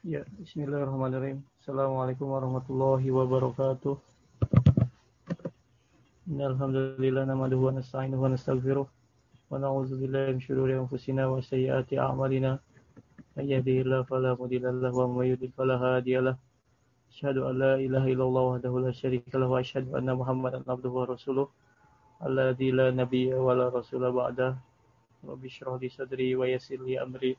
Ya, bismillahirrahmanirrahim. Assalamualaikum warahmatullahi wabarakatuh. Innalhamdulillah namaduhu wa nasta'inuhu wa nastaghfiruh wa na'udzu billahi min shururi anfusina wa sayyiati a'malina. May yahdihillahu fala mudilla lahu wa may yudlil fala hadiya lahu. Asyhadu an la ilaha illallah wahdahu la syarika lahu wa asyhadu anna Muhammadan abduhu wa rasuluh. Alladzi la nabiyya wa la rasula ba'da. Rabbi shrah li sadri wa yassir li amri.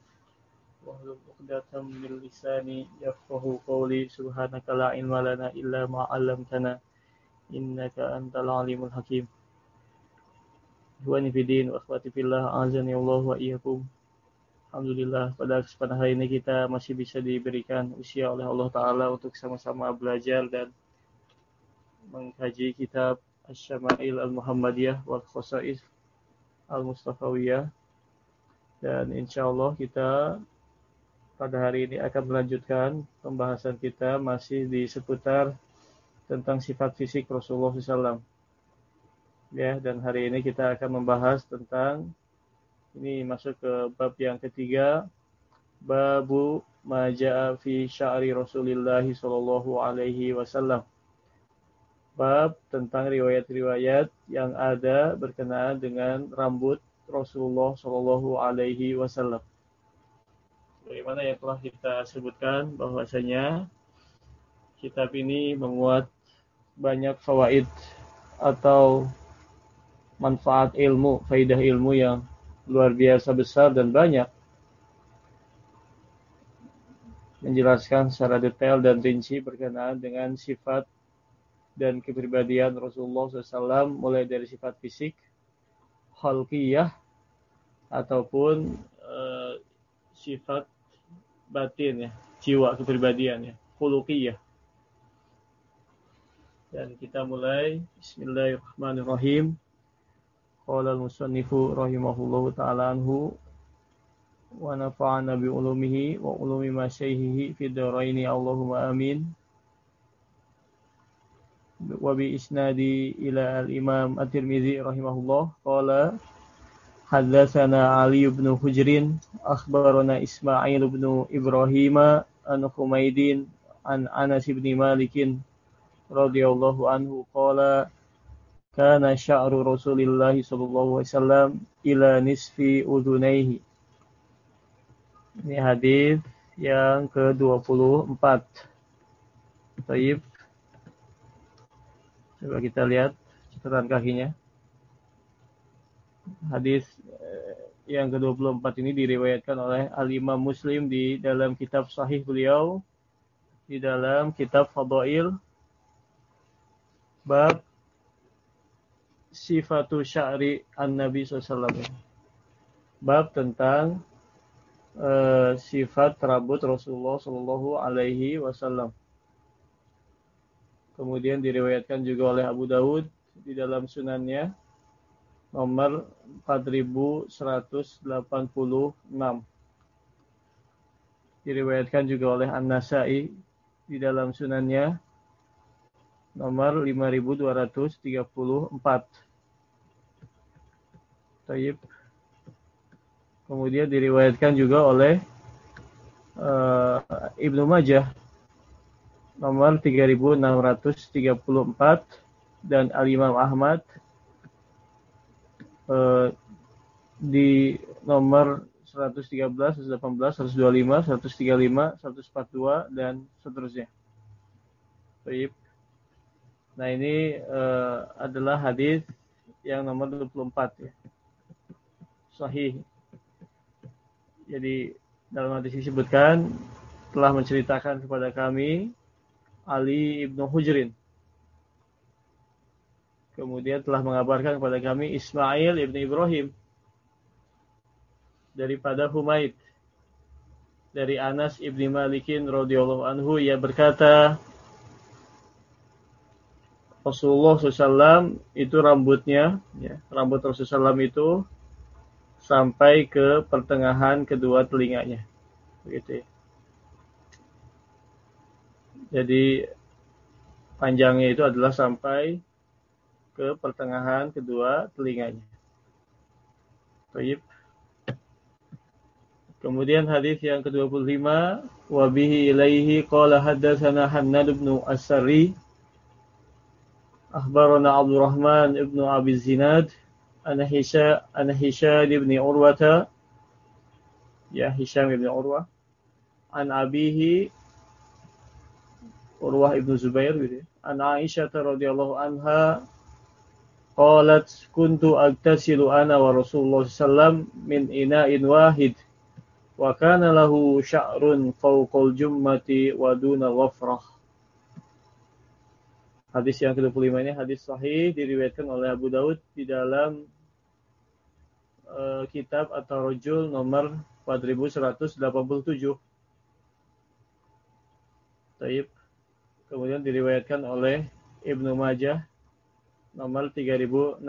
واحلل عقدة من لساني يفقه قولي سبحانك لا علم لنا إلا ما علمتنا إنك أنت العليم الحكيم Ikhwani Fidin wa akhwati fillah azani Allah wa iyyakum. Alhamdulillah pada kesempatan hari ini kita masih bisa diberikan usia oleh Allah Ta'ala untuk sama-sama belajar dan mengkaji kitab Asy-Syama'il Al-Muhammadiyah wal Khosais Al-Mustafawiyah dan insya Allah kita pada hari ini akan melanjutkan pembahasan kita masih di seputar tentang sifat fisik Rasulullah SAW. Ya, dan hari ini kita akan membahas tentang ini masuk ke bab yang ketiga, babu maja'a fi sya'ri Rasulullah sallallahu alaihi wasallam. Bab tentang riwayat-riwayat yang ada berkenaan dengan rambut Rasulullah sallallahu alaihi wasallam sebagaimana yang telah kita sebutkan bahwasanya kitab ini memuat banyak fawaid atau manfaat ilmu, faidah ilmu yang luar biasa besar dan banyak. Menjelaskan secara detail dan rinci berkenaan dengan sifat dan kepribadian Rasulullah SAW mulai dari sifat fisik, khalqiyah ataupun uh, sifat batin ya, jiwa kepribadian ya, khuluqiyah. Dan kita mulai Bismillahirrahmanirrahim. Qala al-musannifu rahimahullahu taala anhu wa nafa'ana bi ulumihi wa ulumi masyaihihi fi dharaini Allahumma amin. Wa bi isnadi ila al-Imam At-Tirmizi rahimahullah qala حدثنا علي بن حجر أخبرنا إسماعيل بن إبراهيم عن حميد عن أنس بن مالك رضي الله عنه قال كان شعر رسول الله صلى الله عليه وسلم إلى نصف أذنيه Ini hadis yang ke-24. Taib. Coba kita lihat catatan kakinya hadis eh, yang ke-24 ini diriwayatkan oleh Al-Imam Muslim di dalam kitab sahih beliau di dalam kitab Fadail bab sifatu sya'ri an-nabi SAW bab tentang uh, sifat rambut Rasulullah Shallallahu Alaihi Wasallam. Kemudian diriwayatkan juga oleh Abu Dawud di dalam sunannya nomor 4186. Diriwayatkan juga oleh An-Nasai di dalam sunannya nomor 5234. Taib. Kemudian diriwayatkan juga oleh uh, Ibnu Majah nomor 3634 dan Al-Imam Ahmad Eh, di nomor 113, 118, 125, 135, 142 dan seterusnya. Baik. Nah, ini uh, adalah hadis yang nomor 24 ya. Sahih. Jadi dalam hadis disebutkan telah menceritakan kepada kami Ali ibnu Hujrin kemudian telah mengabarkan kepada kami Ismail ibn Ibrahim daripada Humaid dari Anas ibni Malikin radhiyallahu anhu ia berkata Rasulullah SAW itu rambutnya ya, rambut Rasulullah SAW itu sampai ke pertengahan kedua telinganya begitu ya. Jadi panjangnya itu adalah sampai ke pertengahan kedua telinganya. Baik. Kemudian hadis yang ke-25 wa bihi ilaihi qala haddatsana Hannad bin As-Sari akhbarana Abdurrahman ibn Abi Zinad ana Hisha ana Hisham ibn Urwata ya Hisham ibn Urwah an abihi Urwah ibn Zubair gitu ya. An Aisyah radhiyallahu anha qalat kuntu agtasilu ana wa Rasulullah sallam min ina'in wahid wa kana lahu sya'run fawqal jummati wa duna wafrah. Hadis yang ke-25 ini hadis sahih diriwayatkan oleh Abu Daud di dalam uh, kitab atau rojul nomor 4187. Taib. Kemudian diriwayatkan oleh Ibnu Majah nomor 3635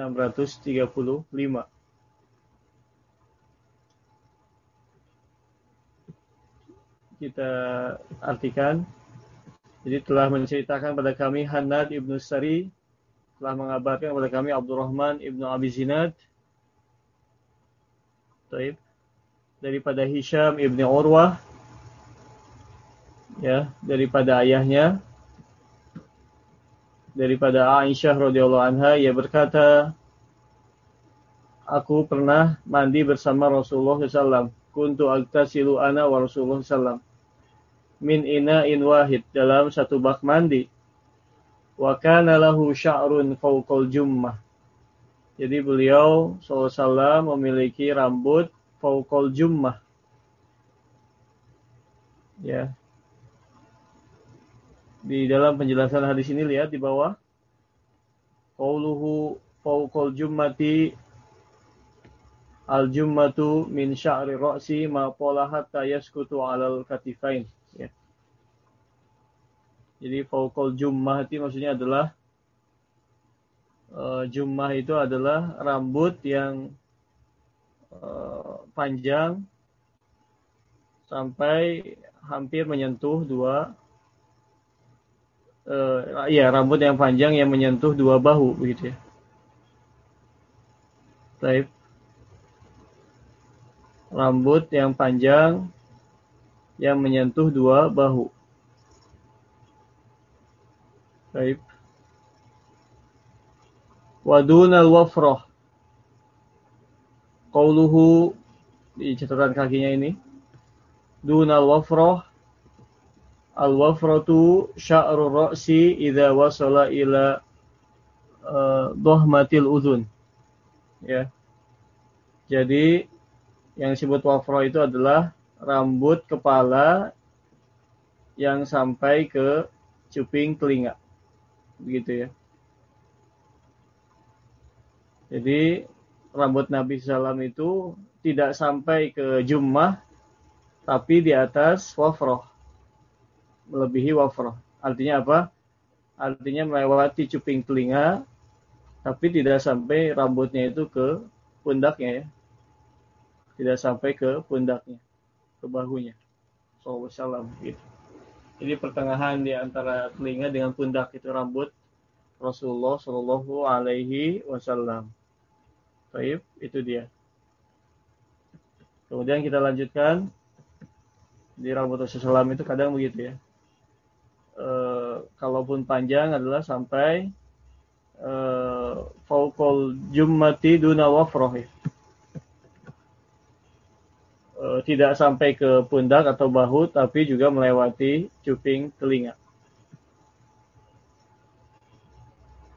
kita artikan. Jadi telah menceritakan pada kami Hanad ibnu Sari, telah mengabarkan kepada kami Abdurrahman ibnu Abi Zinad, Taib. daripada Hisham ibnu Urwah, ya daripada ayahnya, daripada Aisyah radhiyallahu anha, ia berkata, aku pernah mandi bersama Rasulullah SAW. Kuntu agtasilu ana wa Rasulullah SAW min ina'in wahid dalam satu bak mandi. Wa kana lahu sya'run fawqal jummah. Jadi beliau SAW memiliki rambut fawqal jummah. Ya. Di dalam penjelasan hadis ini lihat di bawah. Qauluhu fawqal jummati al-jummatu min sya'ri ra'si ma pola hatta yaskutu 'alal katifain. Ya. Jadi fauqal jummah itu maksudnya adalah uh, jummah itu adalah rambut yang uh, panjang sampai hampir menyentuh dua uh, ya rambut yang panjang yang menyentuh dua bahu begitu ya. Baik. Rambut yang panjang yang menyentuh dua bahu. Baik. Waduna al-wafrah. Qauluhu di catatan kakinya ini. Dunal wafrah Al-wafratu sya'ru ra'si idza wasala ila uh, dohmatil udhun. Ya. Jadi yang disebut wafrah itu adalah rambut kepala yang sampai ke cuping telinga begitu ya. Jadi rambut Nabi Sallam itu tidak sampai ke jummah, tapi di atas wafroh, melebihi wafroh. Artinya apa? Artinya melewati cuping telinga, tapi tidak sampai rambutnya itu ke pundaknya ya. Tidak sampai ke pundaknya, ke bahunya. Sallallahu gitu. Jadi pertengahan di antara telinga dengan pundak itu rambut Rasulullah Shallallahu Alaihi Wasallam. Baik, itu dia. Kemudian kita lanjutkan di rambut Rasulullah itu kadang begitu ya. E, kalaupun panjang adalah sampai e, faukol jummati duna wafroh Eh, tidak sampai ke pundak atau bahu tapi juga melewati cuping telinga.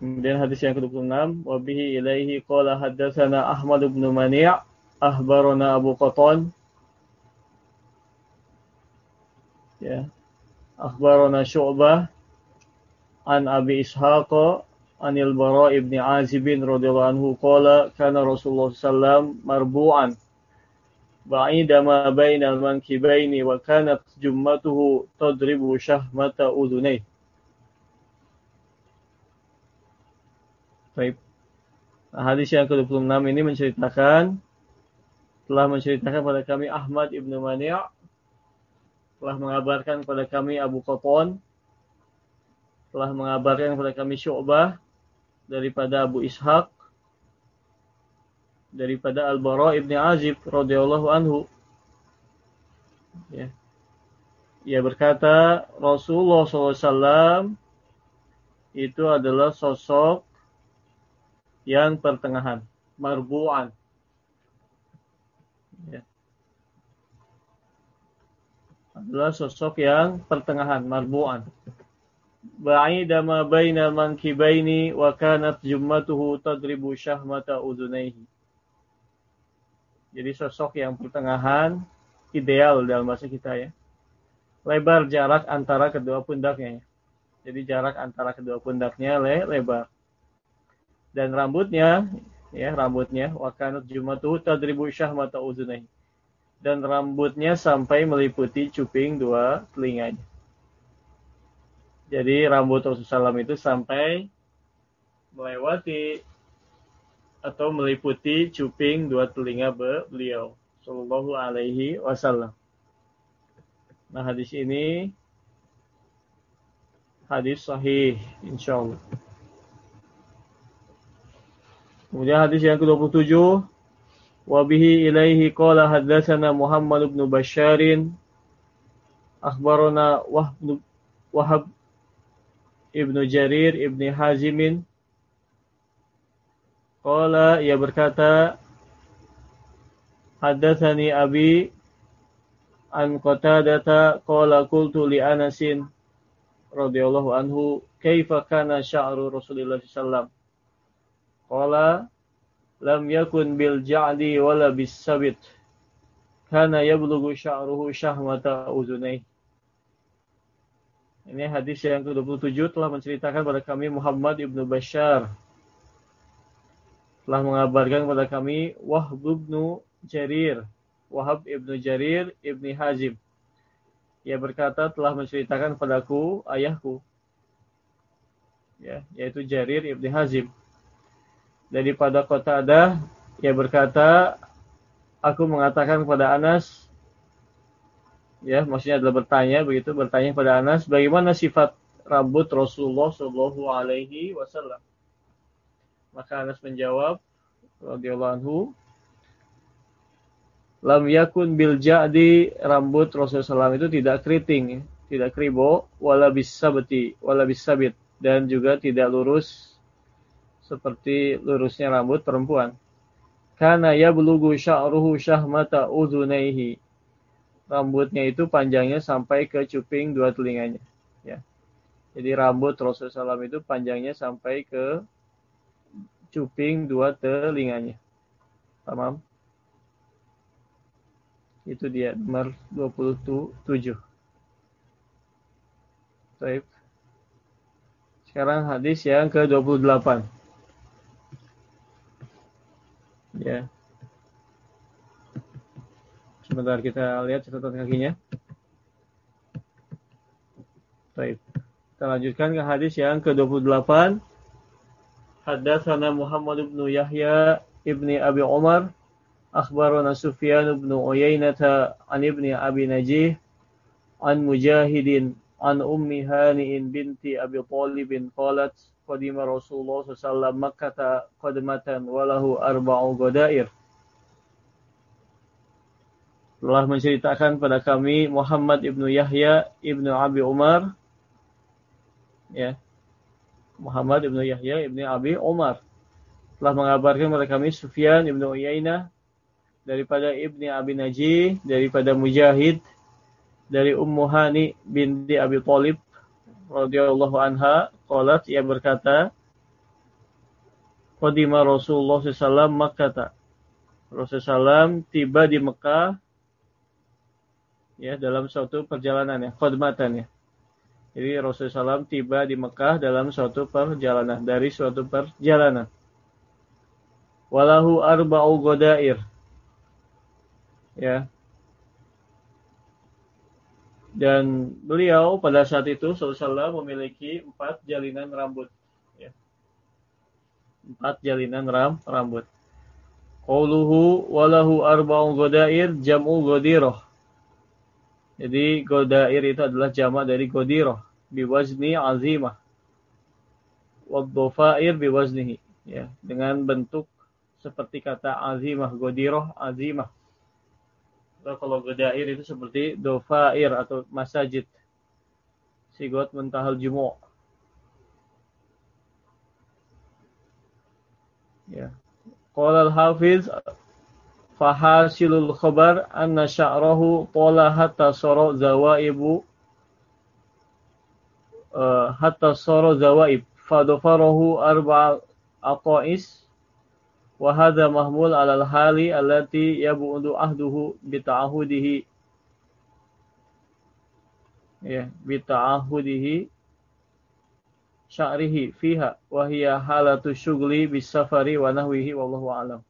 Kemudian hadis yang ke-26 wa bihi ilaihi qala haddatsana Ahmad bin Mani' ahbarana Abu Qatan ya akhbarana Syu'bah an Abi Ishaq anil Bara ibn Azib radhiyallahu anhu qala kana Rasulullah sallam marbu'an بعيد ما بين المنكبين وكانت جمته تضرب شهمة أذنيه Baik. Hadis yang ke-26 ini menceritakan telah menceritakan pada kami Ahmad ibnu Mani' telah mengabarkan kepada kami Abu Qatan telah mengabarkan kepada kami Syu'bah daripada Abu Ishaq daripada Al-Bara ibn Azib radhiyallahu anhu Ya. Ia berkata Rasulullah SAW itu adalah sosok yang pertengahan, marbu'an. Ya. Adalah sosok yang pertengahan, marbu'an. Ba'ida ma baina mankibaini wa kanat jummatuhu tadribu syahmata udunaihi. Jadi sosok yang pertengahan ideal dalam bahasa kita ya. Lebar jarak antara kedua pundaknya. Ya. Jadi jarak antara kedua pundaknya le lebar. Dan rambutnya ya rambutnya wakanat jumatu tadribu syahmata udunaihi. Dan rambutnya sampai meliputi cuping dua telinganya. Jadi rambut Rasulullah SAW itu sampai melewati atau meliputi cuping dua telinga beliau sallallahu alaihi wasallam. Nah, hadis ini hadis sahih insyaallah. Kemudian hadis yang ke-27 bihi ilaihi qala haddatsana Muhammad bin Basharin. Akhbarana Wahab Wahab ibnu Jarir ibni Hazimin. Qala ia berkata Hadatsani abi an Qatadata qala qultu li Anasin radhiyallahu anhu kaifa kana sya'ru Rasulullah sallallahu lam yakun bil ja'di wala bis sabit kana yablughu sya'ruhu syahmata uzunai Ini hadis yang ke-27 telah menceritakan pada kami Muhammad ibnu Bashar. Telah mengabarkan kepada kami Wahb ibnu Jarir, Wahab ibnu Jarir ibni Hazim. Ia berkata telah menceritakan padaku ayahku, ya, yaitu Jarir ibni Hazim. Daripada kota ada, ia berkata, aku mengatakan kepada Anas, ya, maksudnya adalah bertanya begitu, bertanya kepada Anas, bagaimana sifat rambut Rasulullah Shallallahu Alaihi Wasallam. Maka Anas menjawab radhiyallahu anhu lam yakun bil jadi rambut Rasulullah SAW itu tidak keriting, tidak kribo, wala beti wala bisabit dan juga tidak lurus seperti lurusnya rambut perempuan. Karena ya bulugu sya'ruhu syahmata udhunaihi. Rambutnya itu panjangnya sampai ke cuping dua telinganya. Ya. Jadi rambut Rasulullah SAW itu panjangnya sampai ke cuping dua telinganya. Paham? Itu dia nomor 27. Baik. Sekarang hadis yang ke-28. Ya. Sebentar kita lihat catatan kakinya. Baik. Kita lanjutkan ke hadis yang ke-28 Haddatsana Muhammad bin Yahya ibni Abi Umar akhbarana Sufyan bin Uyainah an ibni Abi Najih an Mujahidin an Ummi Hani'in binti Abi Talib qalat qadima Rasulullah sallallahu alaihi Makkah qadmatan walahu arba'u godair telah menceritakan pada kami Muhammad ibnu Yahya ibnu Abi Umar. Ya. Muhammad ibnu Yahya ibnu Abi Umar. Telah mengabarkan kepada kami Sufyan ibnu Uyainah daripada ibni Abi Naji daripada Mujahid dari Ummu Hani binti Abi Talib radhiyallahu anha qalat ia berkata Qadima Rasulullah SAW Makkah Rasulullah SAW tiba di Mekah ya dalam suatu perjalanan ya khidmatan ya jadi Rasulullah SAW tiba di Mekah dalam suatu perjalanan, dari suatu perjalanan. Walahu arba'u godair. Ya. Dan beliau pada saat itu Rasulullah memiliki empat jalinan rambut. Ya. Empat jalinan ram, rambut. Qauluhu walahu arba'u godair jam'u godiroh jadi godair itu adalah jamak dari godiroh biwazni azimah. Waddofair biwaznihi. Ya, dengan bentuk seperti kata azimah, godiroh azimah. Kalau gedair itu seperti dofair atau masajid. Sigot mentahal jumu' Ya. Qala al-Hafiz fahasilul khabar anna sya'rahu qala hatta sara zawaibu uh, hatta sara zawaib fadafarahu arba' aqais wa hadha mahmul 'ala al-hali allati yab'udu ahduhu bi ta'ahudihi ya bi ta'ahudihi sya'rihi fiha wa hiya halatu syughli bis safari wa nahwihi wallahu a'lam.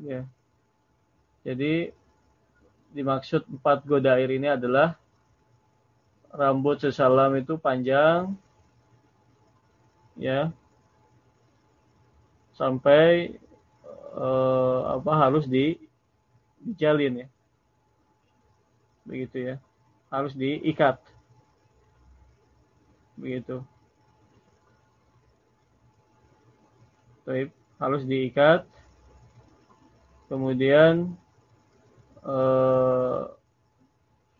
Ya. Jadi dimaksud empat godair ini adalah rambut sesalam itu panjang ya sampai uh, apa harus di dijalin ya begitu ya harus diikat begitu. Baik, harus diikat. Kemudian eh,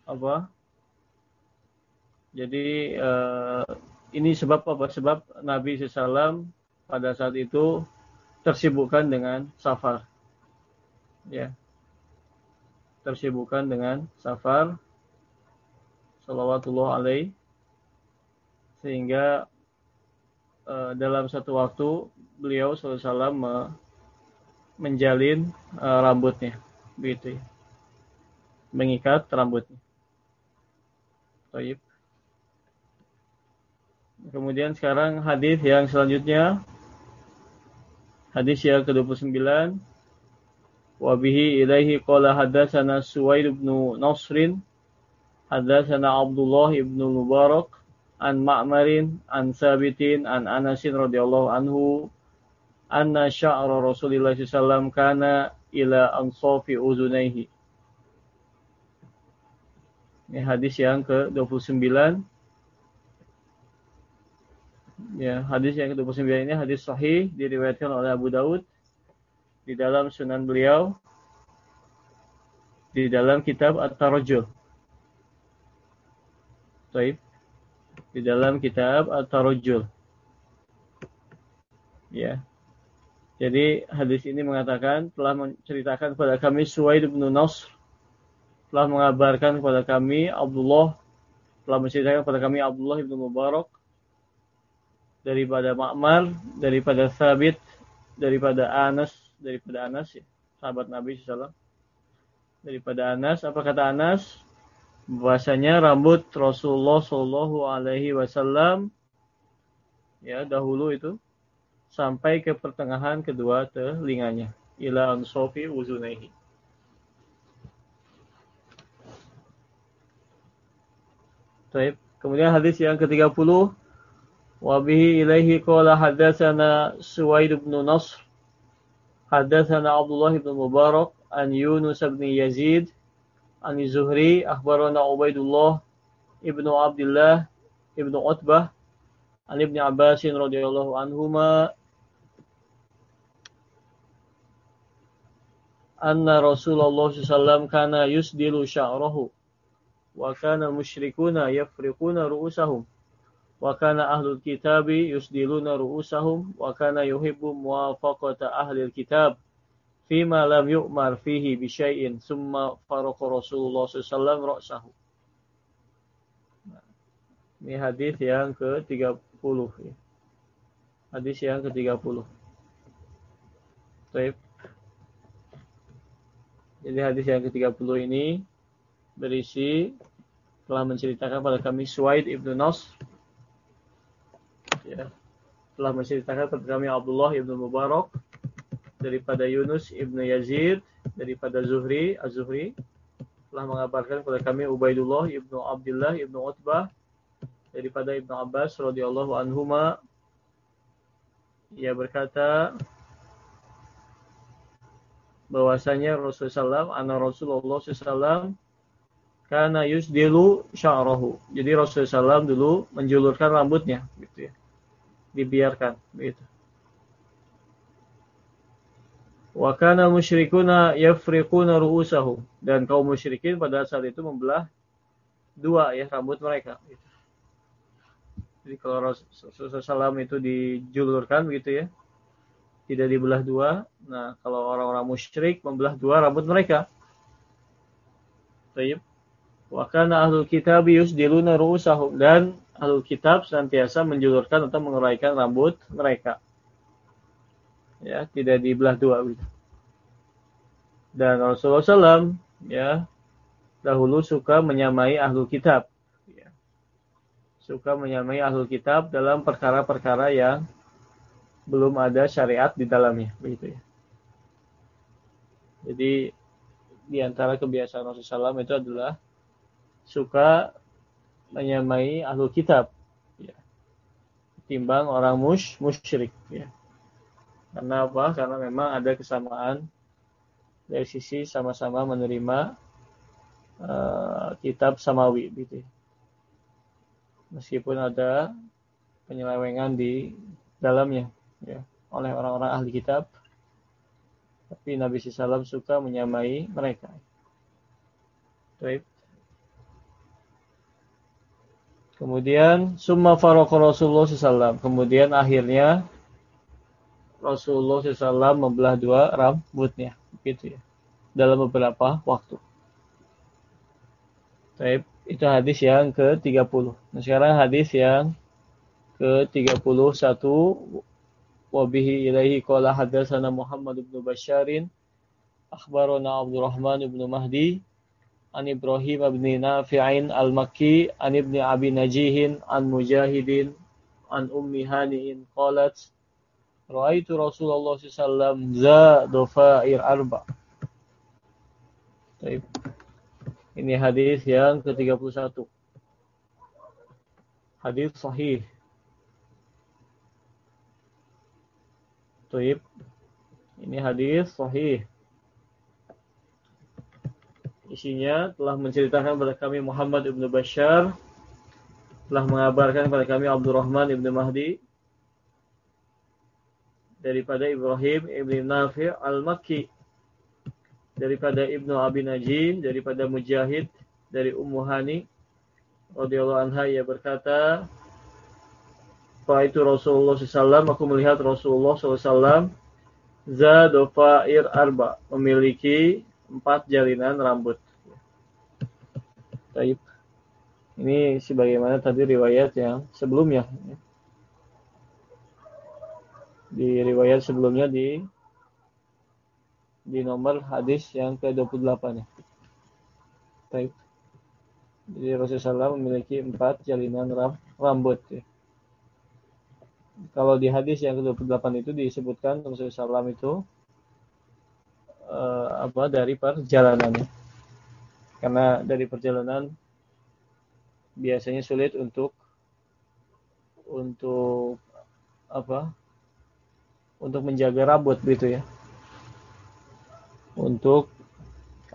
apa? Jadi eh, ini sebab apa? Sebab Nabi SAW pada saat itu tersibukkan dengan safar. Ya. Tersibukkan dengan safar. Salawatullah alaihi sehingga uh, dalam satu waktu beliau SAW me menjalin uh, rambutnya begitu ya mengikat rambutnya Taib. Kemudian sekarang hadis yang selanjutnya hadis yang ke-29 Wabihi ilaihi qala hadatsana Suwaid bin Nasrin hadatsana Abdullah ibn Mubarak an Ma'marin an Sabitin an Anasin radhiyallahu anhu anna sya'ra Rasulillah sallallahu kana ila ansafi uzunaihi. Ini hadis yang ke-29. Ya, hadis yang ke-29 ini hadis sahih diriwayatkan oleh Abu Daud di dalam sunan beliau di dalam kitab At-Tarajul. Baik di dalam kitab At-Tarujul. Ya. Jadi hadis ini mengatakan telah menceritakan kepada kami Suwaid bin Nasr telah mengabarkan kepada kami Abdullah telah menceritakan kepada kami Abdullah bin Mubarak daripada Ma'mar, daripada Sabit, daripada Anas, daripada Anas ya, sahabat Nabi SAW. Daripada Anas, apa kata Anas? bahwasanya rambut Rasulullah Shallallahu Alaihi Wasallam ya dahulu itu sampai ke pertengahan kedua telinganya ila ansofi uzunaihi. Taib. Kemudian hadis yang ke-30 wa bihi ilaihi qala hadatsana Suwaid bin Nasr hadatsana Abdullah bin Mubarak an Yunus bin Yazid عن الزهري أخبرنا عبيد الله ابن عبد الله ابن عتبة عن ابن عباس رضي الله عنهما أن رسول الله صلى الله عليه وسلم كان يسدل شعره وكان المشركون يفرقون رؤوسهم. wa kana ahlul kitabi yusdiluna ru'usahum wa kana yuhibbu muwafaqata ahlil kitab fima lam yu'mar fihi bi syai'in summa faraqa Rasulullah sallallahu ra'sahu ini hadis yang ke-30 ya. Hadis yang ke-30. Baik. Jadi hadis yang ke-30 ini berisi telah menceritakan pada kami Suaid ibnu Nas ya, telah menceritakan pada kami Abdullah ibnu Mubarak daripada Yunus ibnu Yazid daripada Zuhri Az-Zuhri telah mengabarkan kepada kami Ubaidullah ibnu Abdullah ibnu Utbah daripada Ibnu Abbas radhiyallahu anhuma ia berkata bahwasanya Rasulullah SAW, anak Rasulullah SAW karena yusdilu sya'rahu. Jadi Rasulullah SAW dulu menjulurkan rambutnya gitu ya. Dibiarkan begitu. Wa kana musyrikuna yafriquna ru'usahum dan kaum musyrikin pada saat itu membelah dua ya rambut mereka. Jadi kalau Rasulullah SAW itu dijulurkan begitu ya, tidak dibelah dua. Nah kalau orang-orang musyrik membelah dua rambut mereka. Tayyib. Wa kana ahlul kitab yusdiluna ru'usahum dan ahlul kitab senantiasa menjulurkan atau menguraikan rambut mereka. Ya, tidak dibelah dua. Dan Rasulullah SAW ya dahulu suka menyamai ahlul kitab. Ya. Suka menyamai ahlul kitab dalam perkara-perkara yang belum ada syariat di dalamnya, begitu ya. Jadi di antara kebiasaan Rasulullah SAW itu adalah suka menyamai ahlu kitab ya. timbang orang mush musyrik ya. karena apa karena memang ada kesamaan dari sisi sama-sama menerima uh, kitab samawi gitu ya. meskipun ada penyelewengan di dalamnya ya oleh orang-orang ahli kitab tapi Nabi SAW suka menyamai mereka. Baik. Kemudian summa farqa Rasulullah SAW. Kemudian akhirnya Rasulullah SAW membelah dua rambutnya, gitu ya, dalam beberapa waktu. Baik, itu hadis yang ke-30. Nah, sekarang hadis yang ke-31 wabihi ilaihi qala hadatsana Muhammad bin Basyarin akhbarana Abdurrahman bin Mahdi an Ibrahim bin Nafi'in al-Makki an Ibni Abi Najihin an Mujahidin an Ummi Hani'in qalat Ra'aitu Rasulullah SAW za dofair arba. Taib. Ini hadis yang ke-31. Hadis sahih. Taib. Ini hadis sahih isinya telah menceritakan kepada kami Muhammad ibnu Bashar telah mengabarkan kepada kami Abdurrahman ibnu Mahdi daripada Ibrahim ibnu Nafi' al-Makki daripada Ibnu Abi Najim daripada Mujahid dari Ummu Hani radhiyallahu anha ia berkata itu Rasulullah SAW aku melihat Rasulullah SAW Zadofair arba memiliki empat jalinan rambut. Taib. Ini sebagaimana tadi riwayat yang sebelumnya. Di riwayat sebelumnya di di nomor hadis yang ke-28 ya. Taib. Jadi Rasulullah memiliki empat jalinan rambut ya. Kalau di hadis yang ke-28 itu disebutkan Rasulullah SAW itu uh, apa dari perjalanannya. Karena dari perjalanan biasanya sulit untuk untuk apa? Untuk menjaga rambut begitu ya. Untuk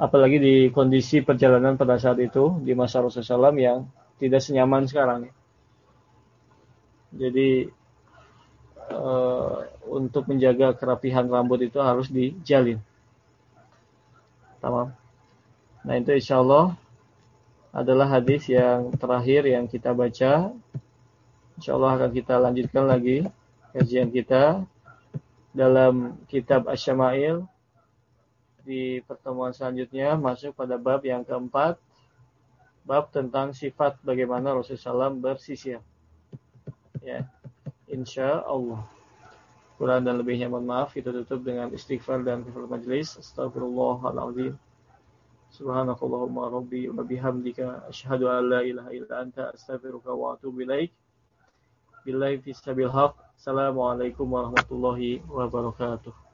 apalagi di kondisi perjalanan pada saat itu di masa Rasulullah SAW yang tidak senyaman sekarang. Jadi uh, untuk menjaga kerapihan rambut itu harus dijalin. Tamam. Nah itu insya Allah adalah hadis yang terakhir yang kita baca. Insya Allah akan kita lanjutkan lagi kajian kita dalam kitab Asyama'il di pertemuan selanjutnya masuk pada bab yang keempat bab tentang sifat bagaimana Rasulullah SAW bersisir ya insya Allah Kurang dan lebihnya mohon maaf. Kita tutup dengan istighfar dan kafir majlis. Astagfirullahaladzim. Subhanakallahumma rabbi wa bihamdika asyhadu an la ilaha astaghfiruka wa atubu ilaik. Billahi fi sabil haq. Assalamualaikum warahmatullahi wabarakatuh.